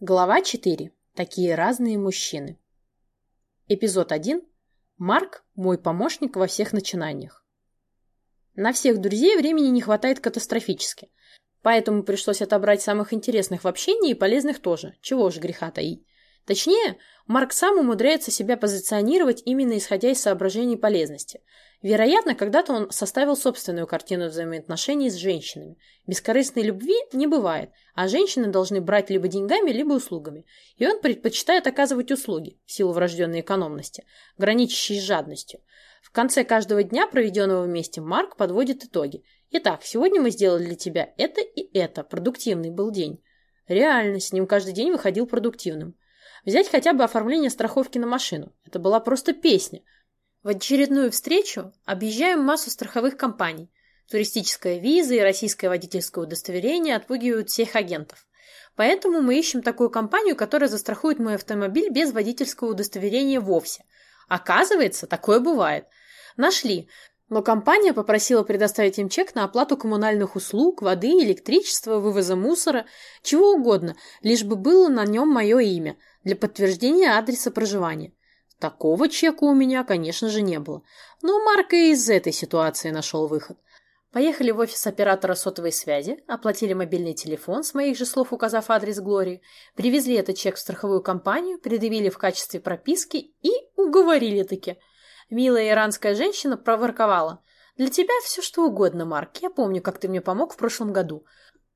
Глава 4. Такие разные мужчины. Эпизод 1. Марк – мой помощник во всех начинаниях. На всех друзей времени не хватает катастрофически, поэтому пришлось отобрать самых интересных в общении и полезных тоже, чего уж греха таить. Точнее, Марк сам умудряется себя позиционировать именно исходя из соображений полезности. Вероятно, когда-то он составил собственную картину взаимоотношений с женщинами. Бескорыстной любви не бывает, а женщины должны брать либо деньгами, либо услугами. И он предпочитает оказывать услуги, в силу врожденной экономности, граничащей с жадностью. В конце каждого дня, проведенного вместе, Марк подводит итоги. Итак, сегодня мы сделали для тебя это и это. Продуктивный был день. Реально, с ним каждый день выходил продуктивным. Взять хотя бы оформление страховки на машину. Это была просто песня. В очередную встречу объезжаем массу страховых компаний. Туристическая виза и российское водительское удостоверение отпугивают всех агентов. Поэтому мы ищем такую компанию, которая застрахует мой автомобиль без водительского удостоверения вовсе. Оказывается, такое бывает. Нашли. Но компания попросила предоставить им чек на оплату коммунальных услуг, воды, электричества, вывоза мусора, чего угодно, лишь бы было на нем мое имя – для подтверждения адреса проживания. Такого чека у меня, конечно же, не было. Но Марк и из этой ситуации нашел выход. Поехали в офис оператора сотовой связи, оплатили мобильный телефон, с моих же слов указав адрес Глории, привезли этот чек в страховую компанию, предъявили в качестве прописки и уговорили-таки. Милая иранская женщина проворковала. «Для тебя все что угодно, Марк. Я помню, как ты мне помог в прошлом году.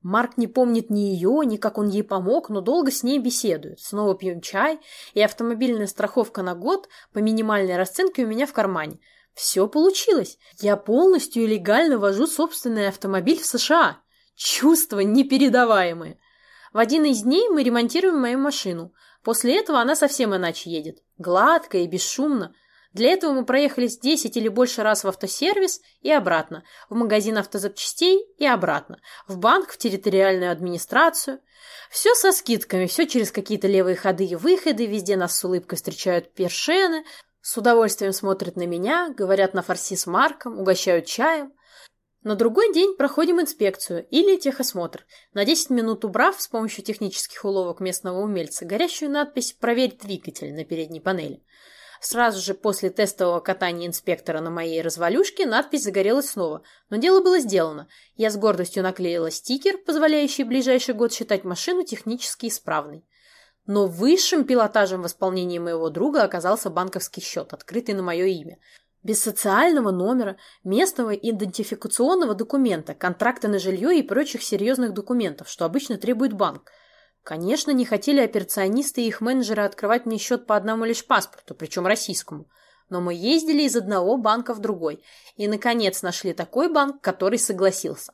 Марк не помнит ни ее, ни как он ей помог, но долго с ней беседует. Снова пьем чай, и автомобильная страховка на год по минимальной расценке у меня в кармане. Все получилось. Я полностью легально вожу собственный автомобиль в США. Чувства непередаваемые. В один из дней мы ремонтируем мою машину. После этого она совсем иначе едет. Гладко и бесшумно. Для этого мы проехались 10 или больше раз в автосервис и обратно, в магазин автозапчастей и обратно, в банк, в территориальную администрацию. Все со скидками, все через какие-то левые ходы и выходы, везде нас с улыбкой встречают першены, с удовольствием смотрят на меня, говорят на фарси с Марком, угощают чаем. На другой день проходим инспекцию или техосмотр, на 10 минут убрав с помощью технических уловок местного умельца горящую надпись «Проверь двигатель» на передней панели. Сразу же после тестового катания инспектора на моей развалюшке надпись загорелась снова, но дело было сделано. Я с гордостью наклеила стикер, позволяющий ближайший год считать машину технически исправной. Но высшим пилотажем в исполнении моего друга оказался банковский счет, открытый на мое имя. Без социального номера, местного идентификационного документа, контракта на жилье и прочих серьезных документов, что обычно требует банк – Конечно, не хотели операционисты и их менеджеры открывать мне счет по одному лишь паспорту, причем российскому. Но мы ездили из одного банка в другой. И, наконец, нашли такой банк, который согласился.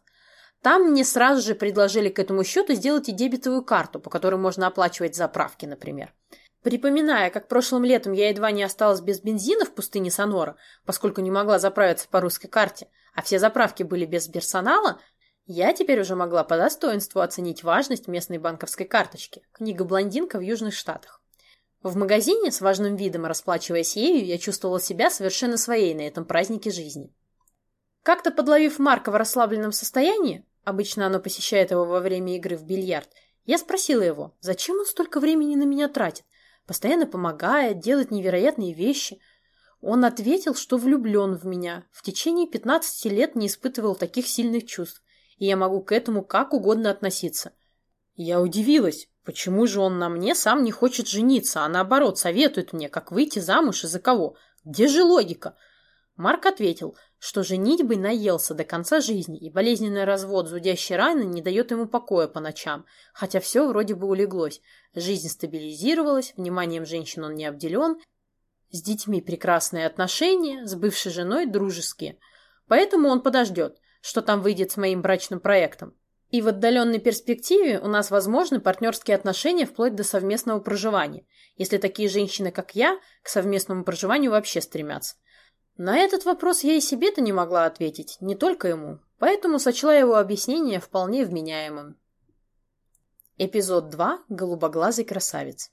Там мне сразу же предложили к этому счету сделать и дебетовую карту, по которой можно оплачивать заправки, например. Припоминая, как прошлым летом я едва не осталась без бензина в пустыне Сонора, поскольку не могла заправиться по русской карте, а все заправки были без персонала, я теперь уже могла по достоинству оценить важность местной банковской карточки. Книга «Блондинка» в Южных Штатах. В магазине с важным видом расплачиваясь ею, я чувствовала себя совершенно своей на этом празднике жизни. Как-то подловив Марка в расслабленном состоянии, обычно оно посещает его во время игры в бильярд, я спросила его, зачем он столько времени на меня тратит, постоянно помогает, делает невероятные вещи. Он ответил, что влюблен в меня, в течение 15 лет не испытывал таких сильных чувств и я могу к этому как угодно относиться. Я удивилась, почему же он на мне сам не хочет жениться, а наоборот советует мне, как выйти замуж и за кого. Где же логика? Марк ответил, что женитьбой наелся до конца жизни, и болезненный развод зудящей раны не дает ему покоя по ночам, хотя все вроде бы улеглось. Жизнь стабилизировалась, вниманием женщин он не обделен, с детьми прекрасные отношения, с бывшей женой дружеские. Поэтому он подождет что там выйдет с моим брачным проектом. И в отдаленной перспективе у нас возможны партнерские отношения вплоть до совместного проживания, если такие женщины, как я, к совместному проживанию вообще стремятся. На этот вопрос я и себе-то не могла ответить, не только ему, поэтому сочла его объяснение вполне вменяемым. Эпизод 2. Голубоглазый красавец.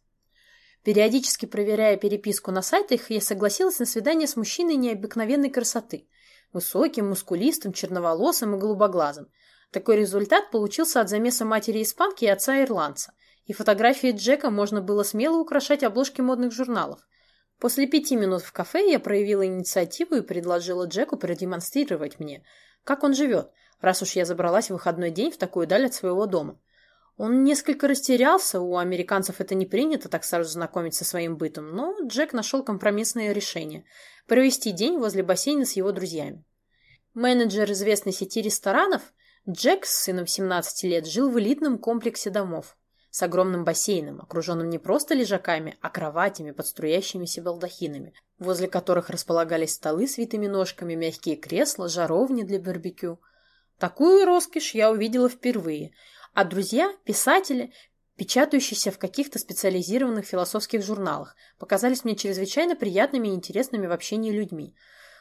Периодически проверяя переписку на сайтах, я согласилась на свидание с мужчиной необыкновенной красоты – Высоким, мускулистым, черноволосым и голубоглазым. Такой результат получился от замеса матери испанки и отца ирландца. и фотографии Джека можно было смело украшать обложки модных журналов. После пяти минут в кафе я проявила инициативу и предложила Джеку продемонстрировать мне, как он живет, раз уж я забралась в выходной день в такую даль от своего дома. Он несколько растерялся, у американцев это не принято так сразу знакомить со своим бытом, но Джек нашел компромиссное решение – провести день возле бассейна с его друзьями. Менеджер известной сети ресторанов Джек с сыном 17 лет жил в элитном комплексе домов с огромным бассейном, окруженным не просто лежаками, а кроватями под струящимися балдахинами, возле которых располагались столы с витыми ножками, мягкие кресла, жаровни для барбекю. Такую роскошь я увидела впервые, а друзья, писатели, печатающиеся в каких-то специализированных философских журналах, показались мне чрезвычайно приятными и интересными в общении людьми.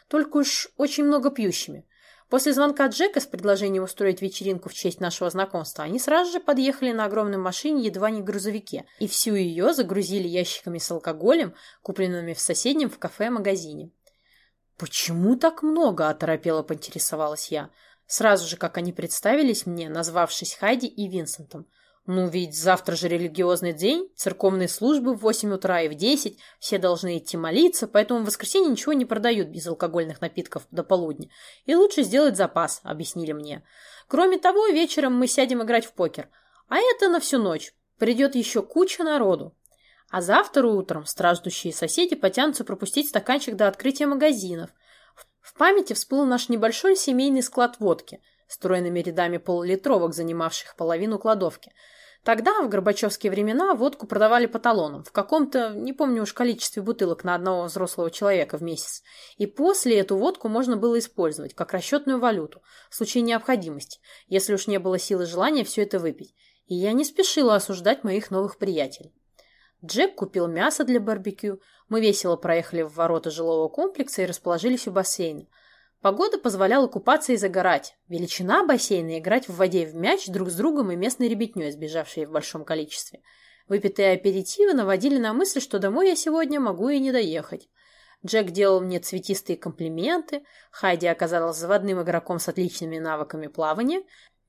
Только уж очень много пьющими. После звонка Джека с предложением устроить вечеринку в честь нашего знакомства, они сразу же подъехали на огромной машине, едва не грузовике, и всю ее загрузили ящиками с алкоголем, купленными в соседнем в кафе-магазине. «Почему так много?» – оторопело поинтересовалась я. Сразу же, как они представились мне, назвавшись Хайди и Винсентом – ну ведь завтра же религиозный день, церковные службы в 8 утра и в 10, все должны идти молиться, поэтому в воскресенье ничего не продают без алкогольных напитков до полудня. И лучше сделать запас, объяснили мне. Кроме того, вечером мы сядем играть в покер. А это на всю ночь. Придет еще куча народу. А завтра утром страждущие соседи потянутся пропустить стаканчик до открытия магазинов. В памяти всплыл наш небольшой семейный склад водки – стройными рядами полулитровок, занимавших половину кладовки. Тогда, в Горбачевские времена, водку продавали по талонам, в каком-то, не помню уж, количестве бутылок на одного взрослого человека в месяц. И после эту водку можно было использовать, как расчетную валюту, в случае необходимости, если уж не было силы желания все это выпить. И я не спешила осуждать моих новых приятелей. Джек купил мясо для барбекю, мы весело проехали в ворота жилого комплекса и расположились у бассейна – Погода позволяла купаться и загорать. Величина бассейна играть в воде в мяч друг с другом и местной ребятней, сбежавшей в большом количестве. Выпитые аперитивы наводили на мысль, что домой я сегодня могу и не доехать. Джек делал мне цветистые комплименты, Хайди оказалась заводным игроком с отличными навыками плавания,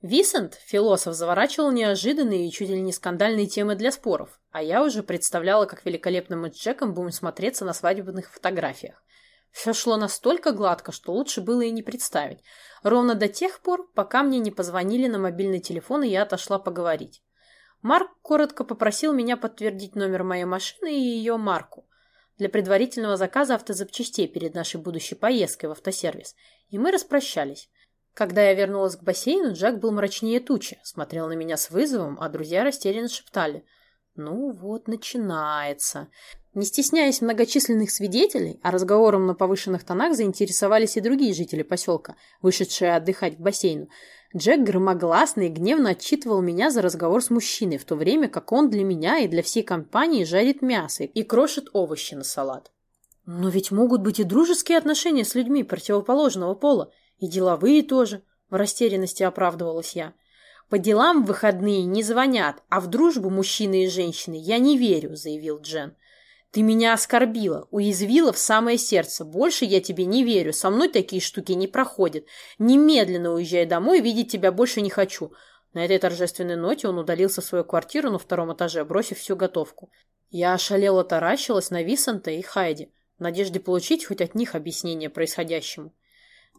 Висент, философ, заворачивал неожиданные и чуть ли не скандальные темы для споров, а я уже представляла, как великолепно мы с Джеком будем смотреться на свадебных фотографиях. Все шло настолько гладко, что лучше было и не представить. Ровно до тех пор, пока мне не позвонили на мобильный телефон, и я отошла поговорить. Марк коротко попросил меня подтвердить номер моей машины и ее марку для предварительного заказа автозапчастей перед нашей будущей поездкой в автосервис, и мы распрощались. Когда я вернулась к бассейну, Джек был мрачнее тучи, смотрел на меня с вызовом, а друзья растерянно шептали. «Ну вот, начинается». Не стесняясь многочисленных свидетелей, а разговором на повышенных тонах заинтересовались и другие жители поселка, вышедшие отдыхать к бассейну. Джек громогласно и гневно отчитывал меня за разговор с мужчиной, в то время как он для меня и для всей компании жарит мясо и крошит овощи на салат. Но ведь могут быть и дружеские отношения с людьми противоположного пола, и деловые тоже, в растерянности оправдывалась я. По делам в выходные не звонят, а в дружбу мужчины и женщины я не верю, заявил Джен. Ты меня оскорбила, уязвила в самое сердце. Больше я тебе не верю. Со мной такие штуки не проходят. Немедленно уезжай домой, видеть тебя больше не хочу. На этой торжественной ноте он удалился в свою квартиру на втором этаже, бросив всю готовку. Я ошалела таращилась на Висанта и Хайди, в надежде получить хоть от них объяснение происходящему.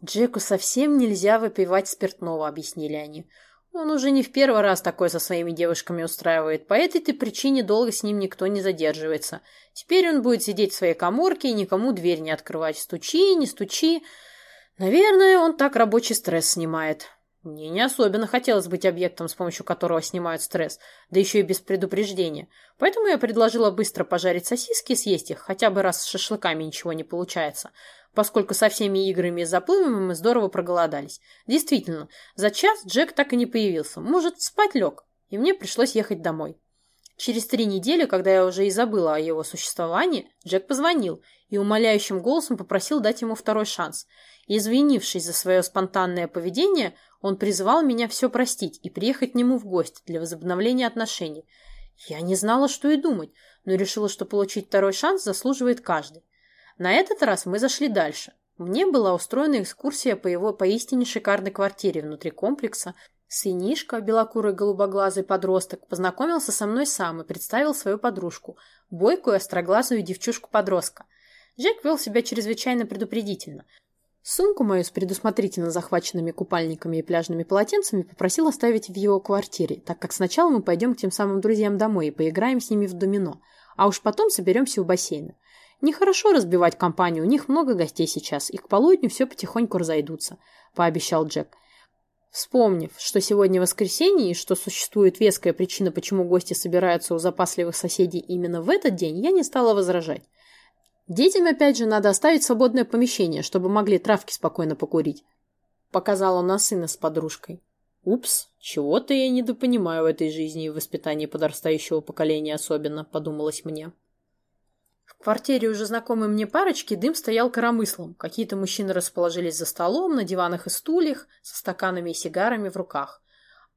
«Джеку совсем нельзя выпивать спиртного», — объяснили они. Он уже не в первый раз такое со своими девушками устраивает. По этой-то причине долго с ним никто не задерживается. Теперь он будет сидеть в своей коморке и никому дверь не открывать. Стучи, не стучи. Наверное, он так рабочий стресс снимает. Мне не особенно хотелось быть объектом, с помощью которого снимают стресс, да еще и без предупреждения. Поэтому я предложила быстро пожарить сосиски и съесть их, хотя бы раз с шашлыками ничего не получается поскольку со всеми играми и заплывами мы здорово проголодались. Действительно, за час Джек так и не появился. Может, спать лег, и мне пришлось ехать домой. Через три недели, когда я уже и забыла о его существовании, Джек позвонил и умоляющим голосом попросил дать ему второй шанс. извинившись за свое спонтанное поведение, он призывал меня все простить и приехать к нему в гости для возобновления отношений. Я не знала, что и думать, но решила, что получить второй шанс заслуживает каждый. На этот раз мы зашли дальше. Мне была устроена экскурсия по его поистине шикарной квартире внутри комплекса, Сынишка, белокурый голубоглазый подросток, познакомился со мной сам и представил свою подружку, бойкую остроглазую девчушку-подростка. Джек вел себя чрезвычайно предупредительно. Сумку мою с предусмотрительно захваченными купальниками и пляжными полотенцами попросил оставить в его квартире, так как сначала мы пойдем к тем самым друзьям домой и поиграем с ними в домино, а уж потом соберемся у бассейна. Нехорошо разбивать компанию, у них много гостей сейчас, и к полудню все потихоньку разойдутся, пообещал Джек. Вспомнив, что сегодня воскресенье и что существует веская причина, почему гости собираются у запасливых соседей именно в этот день, я не стала возражать. Детям, опять же, надо оставить свободное помещение, чтобы могли травки спокойно покурить. Показала на сына с подружкой. «Упс, чего-то я недопонимаю в этой жизни и воспитании подрастающего поколения особенно», — подумалось мне. В квартире уже знакомой мне парочки дым стоял коромыслом. Какие-то мужчины расположились за столом, на диванах и стульях, со стаканами и сигарами в руках.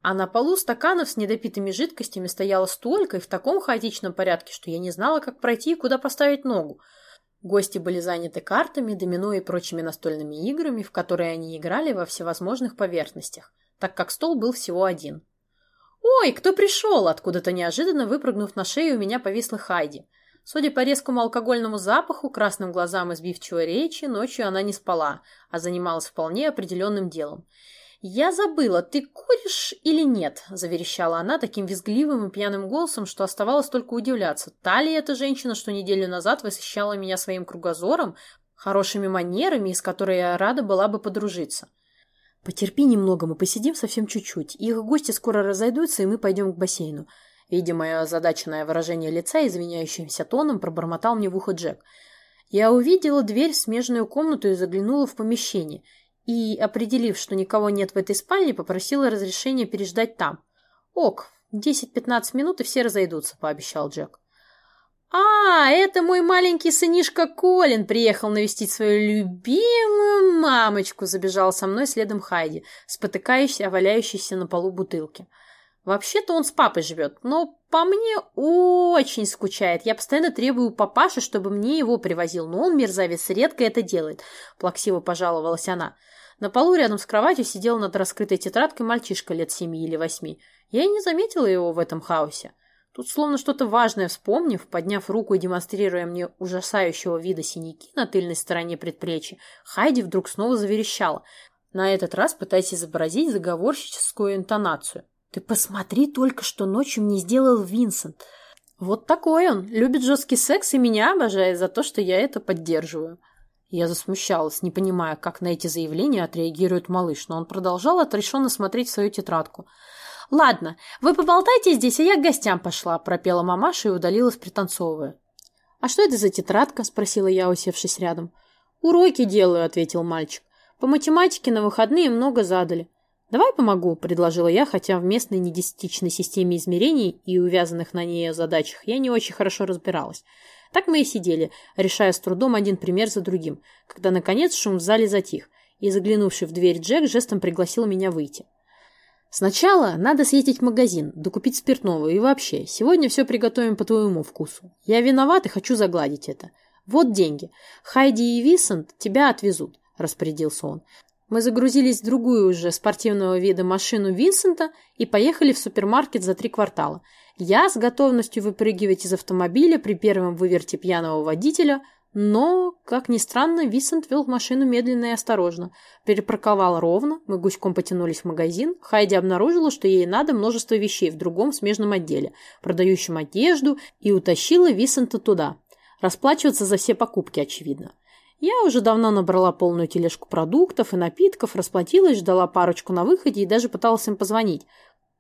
А на полу стаканов с недопитыми жидкостями стояло столько и в таком хаотичном порядке, что я не знала, как пройти и куда поставить ногу. Гости были заняты картами, домино и прочими настольными играми, в которые они играли во всевозможных поверхностях, так как стол был всего один. «Ой, кто пришел?» Откуда-то неожиданно выпрыгнув на шею, у меня повисла Хайди – Судя по резкому алкогольному запаху, красным глазам и сбивчивой речи, ночью она не спала, а занималась вполне определенным делом. «Я забыла, ты куришь или нет?» – заверещала она таким визгливым и пьяным голосом, что оставалось только удивляться. Та ли эта женщина, что неделю назад восхищала меня своим кругозором, хорошими манерами, из которой я рада была бы подружиться? «Потерпи немного, мы посидим совсем чуть-чуть. Их гости скоро разойдутся, и мы пойдем к бассейну. Видя мое озадаченное выражение лица, извиняющимся тоном пробормотал мне в ухо Джек. Я увидела дверь в смежную комнату и заглянула в помещение. И, определив, что никого нет в этой спальне, попросила разрешения переждать там. «Ок, 10-15 минут и все разойдутся», — пообещал Джек. «А, это мой маленький сынишка Колин приехал навестить свою любимую мамочку», — забежал со мной следом Хайди, спотыкающийся, валяющийся на полу бутылки. Вообще-то он с папой живет, но по мне очень скучает. Я постоянно требую у папаши, чтобы мне его привозил, но он, мерзавец, редко это делает. Плаксиво пожаловалась она. На полу рядом с кроватью сидел над раскрытой тетрадкой мальчишка лет семи или восьми. Я и не заметила его в этом хаосе. Тут, словно что-то важное вспомнив, подняв руку и демонстрируя мне ужасающего вида синяки на тыльной стороне предплечья, Хайди вдруг снова заверещала, на этот раз пытаясь изобразить заговорщическую интонацию. Ты посмотри только, что ночью мне сделал Винсент. Вот такой он. Любит жесткий секс и меня обожает за то, что я это поддерживаю. Я засмущалась, не понимая, как на эти заявления отреагирует малыш, но он продолжал отрешенно смотреть свою тетрадку. «Ладно, вы поболтайте здесь, а я к гостям пошла», – пропела мамаша и удалилась, пританцовывая. «А что это за тетрадка?» – спросила я, усевшись рядом. «Уроки делаю», – ответил мальчик. «По математике на выходные много задали. «Давай помогу», – предложила я, хотя в местной недесятичной системе измерений и увязанных на ней задачах я не очень хорошо разбиралась. Так мы и сидели, решая с трудом один пример за другим, когда, наконец, шум в зале затих, и, заглянувший в дверь Джек, жестом пригласил меня выйти. «Сначала надо съездить в магазин, докупить спиртного и вообще, сегодня все приготовим по твоему вкусу. Я виноват и хочу загладить это. Вот деньги. Хайди и Висент тебя отвезут», – распорядился он. Мы загрузились в другую уже спортивного вида машину Винсента и поехали в супермаркет за три квартала. Я с готовностью выпрыгивать из автомобиля при первом выверте пьяного водителя, но, как ни странно, Винсент вел машину медленно и осторожно. Перепарковал ровно, мы гуськом потянулись в магазин. Хайди обнаружила, что ей надо множество вещей в другом смежном отделе, продающем одежду, и утащила Винсента туда. Расплачиваться за все покупки, очевидно. Я уже давно набрала полную тележку продуктов и напитков, расплатилась, ждала парочку на выходе и даже пыталась им позвонить.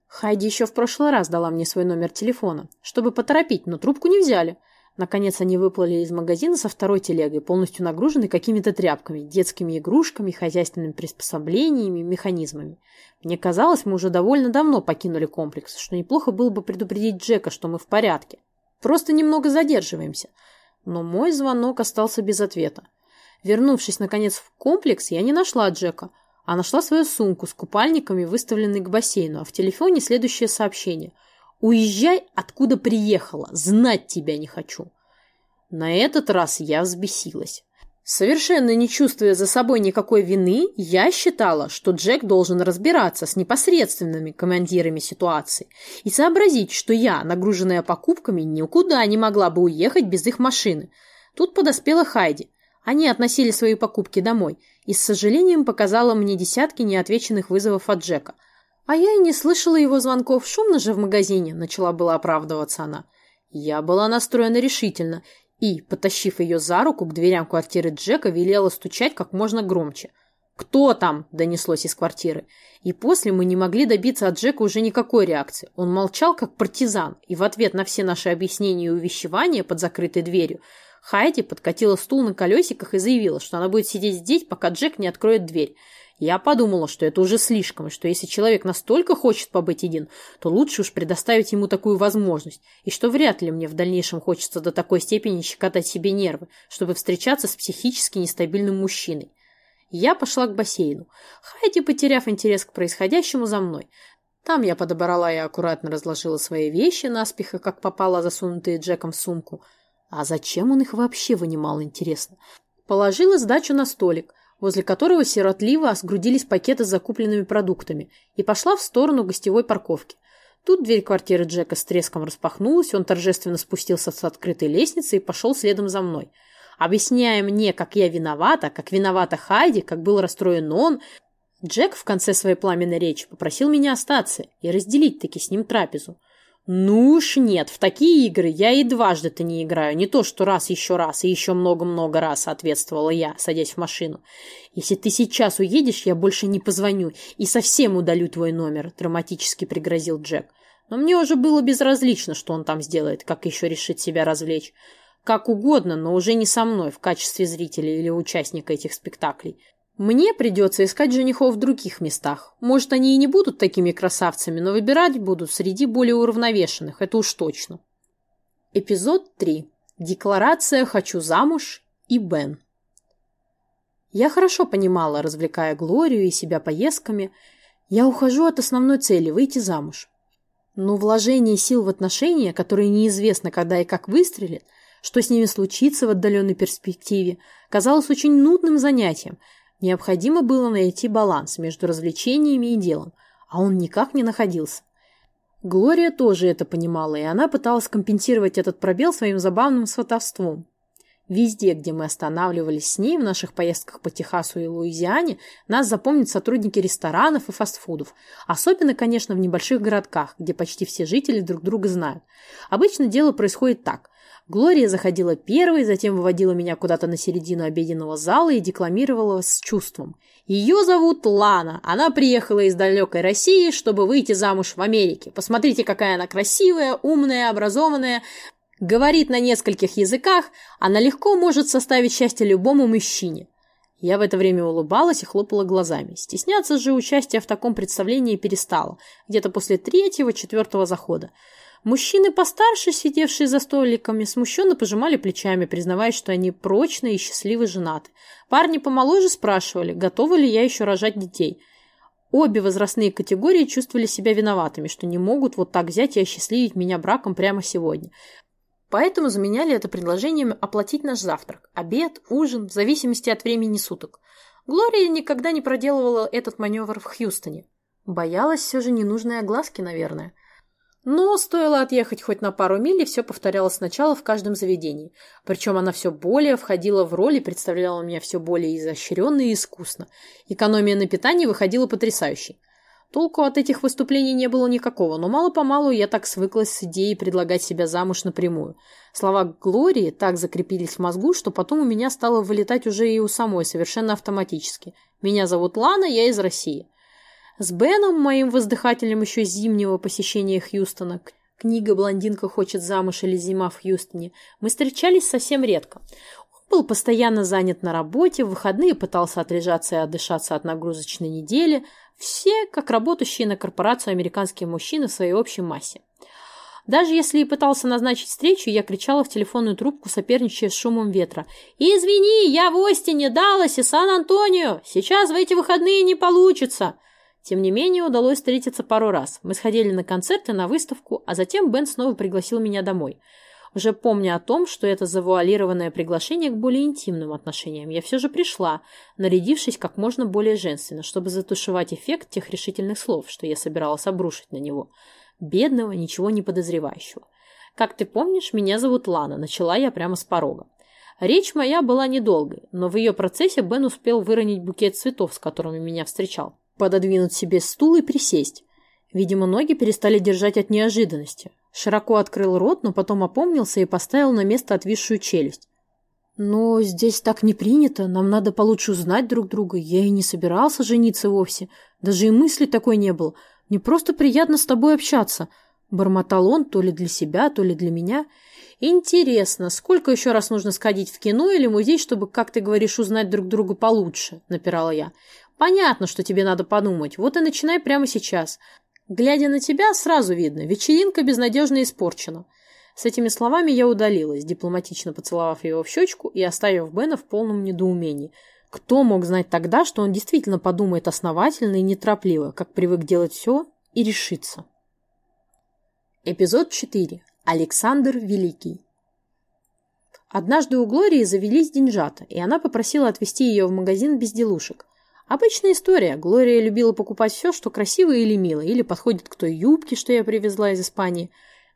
Хайди еще в прошлый раз дала мне свой номер телефона, чтобы поторопить, но трубку не взяли. Наконец они выплыли из магазина со второй телегой, полностью нагруженной какими-то тряпками, детскими игрушками, хозяйственными приспособлениями, механизмами. Мне казалось, мы уже довольно давно покинули комплекс, что неплохо было бы предупредить Джека, что мы в порядке. Просто немного задерживаемся. Но мой звонок остался без ответа. Вернувшись, наконец, в комплекс, я не нашла Джека, а нашла свою сумку с купальниками, выставленной к бассейну, а в телефоне следующее сообщение. «Уезжай, откуда приехала, знать тебя не хочу». На этот раз я взбесилась. Совершенно не чувствуя за собой никакой вины, я считала, что Джек должен разбираться с непосредственными командирами ситуации и сообразить, что я, нагруженная покупками, никуда не могла бы уехать без их машины. Тут подоспела Хайди. Они относили свои покупки домой и с сожалением показала мне десятки неотвеченных вызовов от Джека. А я и не слышала его звонков, шумно же в магазине, начала была оправдываться она. Я была настроена решительно и, потащив ее за руку к дверям квартиры Джека, велела стучать как можно громче. «Кто там?» – донеслось из квартиры. И после мы не могли добиться от Джека уже никакой реакции. Он молчал, как партизан, и в ответ на все наши объяснения и увещевания под закрытой дверью Хайди подкатила стул на колесиках и заявила, что она будет сидеть здесь, пока Джек не откроет дверь. Я подумала, что это уже слишком, и что если человек настолько хочет побыть один, то лучше уж предоставить ему такую возможность, и что вряд ли мне в дальнейшем хочется до такой степени щекотать себе нервы, чтобы встречаться с психически нестабильным мужчиной. Я пошла к бассейну, Хайди, потеряв интерес к происходящему за мной. Там я подобрала и аккуратно разложила свои вещи, наспеха, как попало, засунутые Джеком в сумку. А зачем он их вообще вынимал, интересно? Положила сдачу на столик, возле которого сиротливо сгрудились пакеты с закупленными продуктами, и пошла в сторону гостевой парковки. Тут дверь квартиры Джека с треском распахнулась, он торжественно спустился с открытой лестницы и пошел следом за мной. Объясняя мне, как я виновата, как виновата Хайди, как был расстроен он, Джек в конце своей пламенной речи попросил меня остаться и разделить таки с ним трапезу. Ну уж нет, в такие игры я и дважды-то не играю, не то что раз еще раз и еще много-много раз, ответствовала я, садясь в машину. Если ты сейчас уедешь, я больше не позвоню и совсем удалю твой номер, драматически пригрозил Джек. Но мне уже было безразлично, что он там сделает, как еще решит себя развлечь. Как угодно, но уже не со мной в качестве зрителя или участника этих спектаклей. Мне придется искать женихов в других местах. Может, они и не будут такими красавцами, но выбирать будут среди более уравновешенных, это уж точно. Эпизод 3. Декларация «Хочу замуж» и Бен. Я хорошо понимала, развлекая Глорию и себя поездками, я ухожу от основной цели – выйти замуж. Но вложение сил в отношения, которые неизвестно, когда и как выстрелят, что с ними случится в отдаленной перспективе, казалось очень нудным занятием – Необходимо было найти баланс между развлечениями и делом, а он никак не находился. Глория тоже это понимала, и она пыталась компенсировать этот пробел своим забавным сватовством. Везде, где мы останавливались с ней в наших поездках по Техасу и Луизиане, нас запомнят сотрудники ресторанов и фастфудов. Особенно, конечно, в небольших городках, где почти все жители друг друга знают. Обычно дело происходит так. Глория заходила первой, затем выводила меня куда-то на середину обеденного зала и декламировала с чувством. Ее зовут Лана. Она приехала из далекой России, чтобы выйти замуж в Америке. Посмотрите, какая она красивая, умная, образованная. Говорит на нескольких языках. Она легко может составить счастье любому мужчине. Я в это время улыбалась и хлопала глазами. Стесняться же участия в таком представлении перестала. Где-то после третьего-четвертого захода. Мужчины постарше, сидевшие за столиками, смущенно пожимали плечами, признавая, что они прочно и счастливо женаты. Парни помоложе спрашивали, готова ли я еще рожать детей. Обе возрастные категории чувствовали себя виноватыми, что не могут вот так взять и осчастливить меня браком прямо сегодня. Поэтому заменяли это предложением оплатить наш завтрак, обед, ужин, в зависимости от времени суток. Глория никогда не проделывала этот маневр в Хьюстоне. Боялась все же ненужной огласки, наверное. Но стоило отъехать хоть на пару миль, и все повторялось сначала в каждом заведении. Причем она все более входила в роль и представляла меня все более изощренно и искусно. Экономия на питании выходила потрясающей. Толку от этих выступлений не было никакого, но мало-помалу я так свыклась с идеей предлагать себя замуж напрямую. Слова Глории так закрепились в мозгу, что потом у меня стало вылетать уже и у самой, совершенно автоматически. Меня зовут Лана, я из России. С Беном, моим воздыхателем еще зимнего посещения Хьюстона, книга «Блондинка хочет замуж» или «Зима в Хьюстоне», мы встречались совсем редко. Он был постоянно занят на работе, в выходные пытался отлежаться и отдышаться от нагрузочной недели. Все, как работающие на корпорацию американские мужчины в своей общей массе. Даже если и пытался назначить встречу, я кричала в телефонную трубку, соперничая с шумом ветра. «Извини, я в Остине, Далласе, Сан-Антонио! Сейчас в эти выходные не получится!» Тем не менее, удалось встретиться пару раз. Мы сходили на концерты, на выставку, а затем Бен снова пригласил меня домой. Уже помня о том, что это завуалированное приглашение к более интимным отношениям, я все же пришла, нарядившись как можно более женственно, чтобы затушевать эффект тех решительных слов, что я собиралась обрушить на него. Бедного, ничего не подозревающего. «Как ты помнишь, меня зовут Лана», начала я прямо с порога. Речь моя была недолгой, но в ее процессе Бен успел выронить букет цветов, с которыми меня встречал, пододвинуть себе стул и присесть. Видимо, ноги перестали держать от неожиданности. Широко открыл рот, но потом опомнился и поставил на место отвисшую челюсть. «Но здесь так не принято, нам надо получше узнать друг друга. Я и не собирался жениться вовсе. Даже и мысли такой не было. Мне просто приятно с тобой общаться». Бормотал он то ли для себя, то ли для меня. «Интересно, сколько еще раз нужно сходить в кино или музей, чтобы, как ты говоришь, узнать друг друга получше?» – напирала я. «Понятно, что тебе надо подумать. Вот и начинай прямо сейчас. Глядя на тебя, сразу видно, вечеринка безнадежно испорчена. С этими словами я удалилась, дипломатично поцеловав его в щечку и оставив Бена в полном недоумении. Кто мог знать тогда, что он действительно подумает основательно и неторопливо, как привык делать все, и решится? Эпизод 4. Александр Великий. Однажды у Глории завелись деньжата, и она попросила отвезти ее в магазин безделушек. Обычная история. Глория любила покупать все, что красиво или мило, или подходит к той юбке, что я привезла из Испании.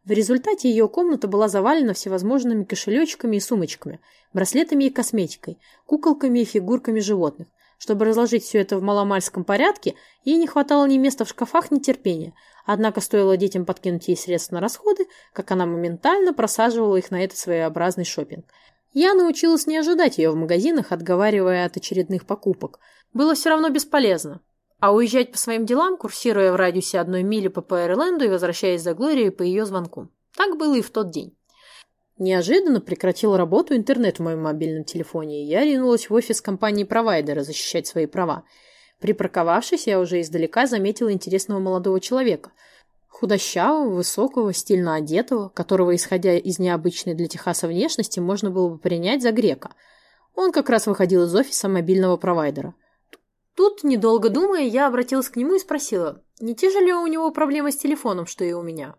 В результате ее комната была завалена всевозможными кошелечками и сумочками, браслетами и косметикой, куколками и фигурками животных. Чтобы разложить все это в маломальском порядке, ей не хватало ни места в шкафах, ни терпения. Однако стоило детям подкинуть ей средств на расходы, как она моментально просаживала их на этот своеобразный шопинг. Я научилась не ожидать ее в магазинах, отговаривая от очередных покупок. Было все равно бесполезно. А уезжать по своим делам, курсируя в радиусе одной мили по Пайерленду и возвращаясь за Глорией по ее звонку. Так было и в тот день. Неожиданно прекратил работу интернет в моем мобильном телефоне, и я ринулась в офис компании-провайдера защищать свои права. Припарковавшись, я уже издалека заметила интересного молодого человека – Худощавого, высокого, стильно одетого, которого, исходя из необычной для Техаса внешности, можно было бы принять за грека. Он как раз выходил из офиса мобильного провайдера. Тут, недолго думая, я обратилась к нему и спросила, не те же ли у него проблемы с телефоном, что и у меня.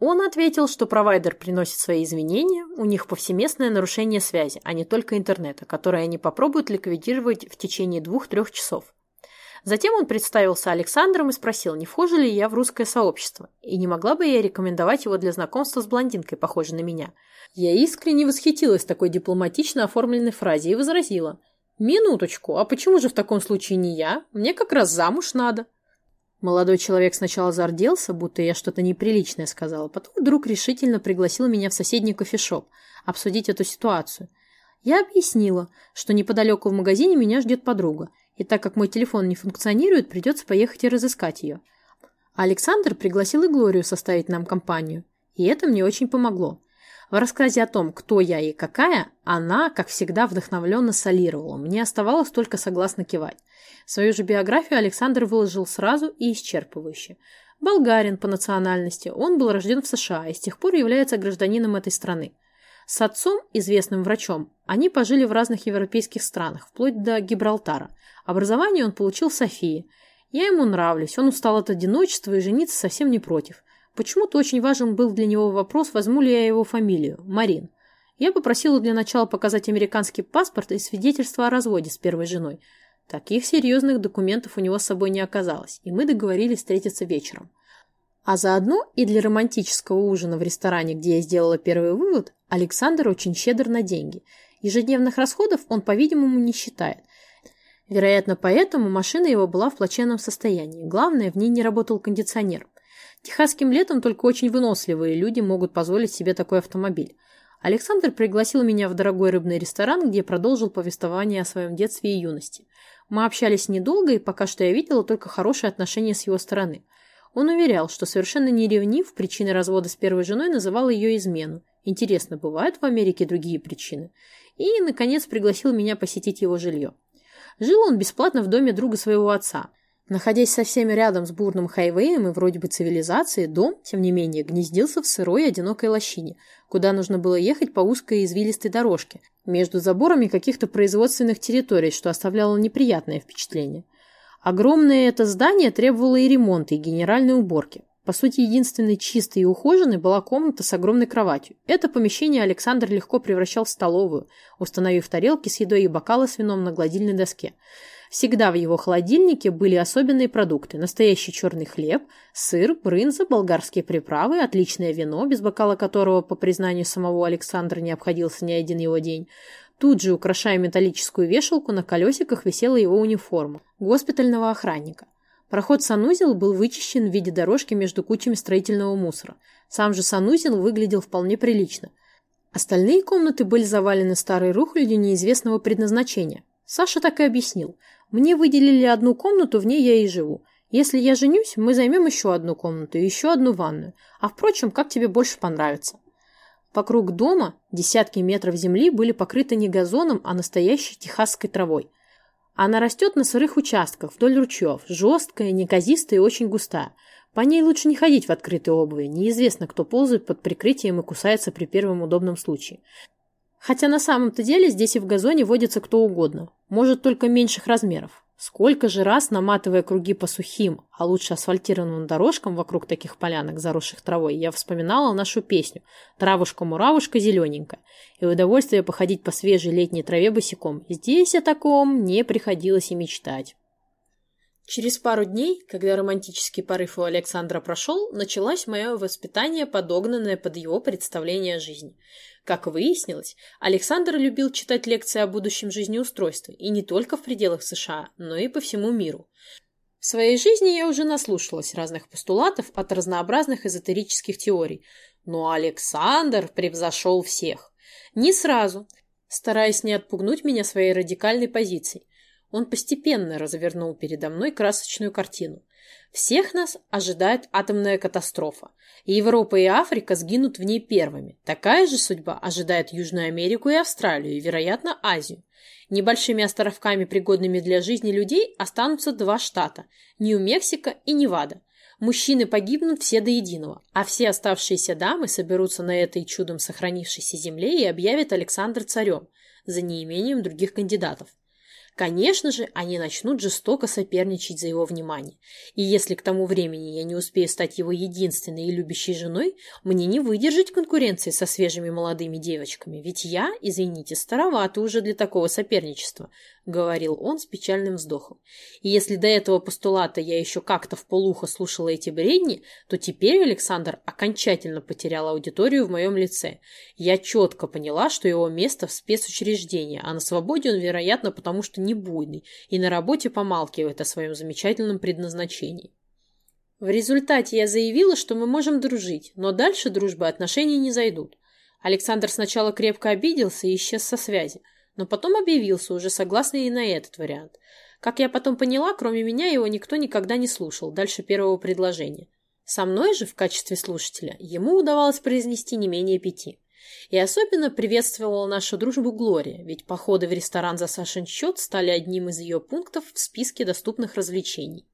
Он ответил, что провайдер приносит свои извинения, у них повсеместное нарушение связи, а не только интернета, которое они попробуют ликвидировать в течение двух-трех часов. Затем он представился Александром и спросил, не вхожу ли я в русское сообщество, и не могла бы я рекомендовать его для знакомства с блондинкой, похожей на меня. Я искренне восхитилась такой дипломатично оформленной фразе и возразила. «Минуточку, а почему же в таком случае не я? Мне как раз замуж надо». Молодой человек сначала зарделся, будто я что-то неприличное сказала, потом вдруг решительно пригласил меня в соседний кофешоп обсудить эту ситуацию. Я объяснила, что неподалеку в магазине меня ждет подруга, и так как мой телефон не функционирует, придется поехать и разыскать ее. Александр пригласил и Глорию составить нам компанию, и это мне очень помогло. В рассказе о том, кто я и какая, она, как всегда, вдохновленно солировала. Мне оставалось только согласно кивать. Свою же биографию Александр выложил сразу и исчерпывающе. Болгарин по национальности, он был рожден в США и с тех пор является гражданином этой страны. С отцом, известным врачом, они пожили в разных европейских странах, вплоть до Гибралтара. Образование он получил в Софии. Я ему нравлюсь, он устал от одиночества и жениться совсем не против. Почему-то очень важен был для него вопрос, возьму ли я его фамилию – Марин. Я попросила для начала показать американский паспорт и свидетельство о разводе с первой женой. Таких серьезных документов у него с собой не оказалось, и мы договорились встретиться вечером. А заодно и для романтического ужина в ресторане, где я сделала первый вывод, Александр очень щедр на деньги. Ежедневных расходов он, по-видимому, не считает. Вероятно, поэтому машина его была в плачевном состоянии. Главное, в ней не работал кондиционер. Техасским летом только очень выносливые люди могут позволить себе такой автомобиль. Александр пригласил меня в дорогой рыбный ресторан, где продолжил повествование о своем детстве и юности. Мы общались недолго, и пока что я видела только хорошие отношения с его стороны. Он уверял, что совершенно не ревнив, причиной развода с первой женой называл ее измену. Интересно, бывают в Америке другие причины? И, наконец, пригласил меня посетить его жилье. Жил он бесплатно в доме друга своего отца. Находясь со всеми рядом с бурным хайвеем и вроде бы цивилизацией, дом, тем не менее, гнездился в сырой одинокой лощине, куда нужно было ехать по узкой извилистой дорожке, между заборами каких-то производственных территорий, что оставляло неприятное впечатление. Огромное это здание требовало и ремонта, и генеральной уборки. По сути, единственной чистой и ухоженной была комната с огромной кроватью. Это помещение Александр легко превращал в столовую, установив тарелки с едой и бокалы с вином на гладильной доске. Всегда в его холодильнике были особенные продукты. Настоящий черный хлеб, сыр, брынза, болгарские приправы, отличное вино, без бокала которого, по признанию самого Александра, не обходился ни один его день. Тут же, украшая металлическую вешалку, на колесиках висела его униформа – госпитального охранника. Проход санузел был вычищен в виде дорожки между кучами строительного мусора. Сам же санузел выглядел вполне прилично. Остальные комнаты были завалены старой рухлядью неизвестного предназначения. Саша так и объяснил. Мне выделили одну комнату, в ней я и живу. Если я женюсь, мы займем еще одну комнату и еще одну ванную. А впрочем, как тебе больше понравится. Вокруг дома десятки метров земли были покрыты не газоном, а настоящей техасской травой. Она растет на сырых участках, вдоль ручьев, жесткая, неказистая и очень густая. По ней лучше не ходить в открытой обуви, неизвестно, кто ползает под прикрытием и кусается при первом удобном случае. Хотя на самом-то деле здесь и в газоне водится кто угодно, может только меньших размеров. Сколько же раз, наматывая круги по сухим, а лучше асфальтированным дорожкам вокруг таких полянок, заросших травой, я вспоминала нашу песню «Травушка-муравушка зелененькая» и удовольствие походить по свежей летней траве босиком. Здесь о таком не приходилось и мечтать. Через пару дней, когда романтический порыв у Александра прошел, началось мое воспитание, подогнанное под его представление о жизни. Как выяснилось, Александр любил читать лекции о будущем жизнеустройстве, и не только в пределах США, но и по всему миру. В своей жизни я уже наслушалась разных постулатов от разнообразных эзотерических теорий, но Александр превзошел всех. Не сразу, стараясь не отпугнуть меня своей радикальной позицией. Он постепенно развернул передо мной красочную картину. Всех нас ожидает атомная катастрофа. И Европа и Африка сгинут в ней первыми. Такая же судьба ожидает Южную Америку и Австралию, и, вероятно, Азию. Небольшими островками, пригодными для жизни людей, останутся два штата – Нью-Мексико и Невада. Мужчины погибнут все до единого, а все оставшиеся дамы соберутся на этой чудом сохранившейся земле и объявят Александр царем, за неимением других кандидатов. Конечно же, они начнут жестоко соперничать за его внимание. И если к тому времени я не успею стать его единственной и любящей женой, мне не выдержать конкуренции со свежими молодыми девочками, ведь я, извините, старовата уже для такого соперничества. — говорил он с печальным вздохом. И если до этого постулата я еще как-то в полухо слушала эти бредни, то теперь Александр окончательно потерял аудиторию в моем лице. Я четко поняла, что его место в спецучреждении, а на свободе он, вероятно, потому что не буйный, и на работе помалкивает о своем замечательном предназначении. В результате я заявила, что мы можем дружить, но дальше дружбы отношений не зайдут. Александр сначала крепко обиделся и исчез со связи но потом объявился, уже согласный и на этот вариант. Как я потом поняла, кроме меня его никто никогда не слушал, дальше первого предложения. Со мной же, в качестве слушателя, ему удавалось произнести не менее пяти. И особенно приветствовала нашу дружбу Глория, ведь походы в ресторан за Сашин счет стали одним из ее пунктов в списке доступных развлечений.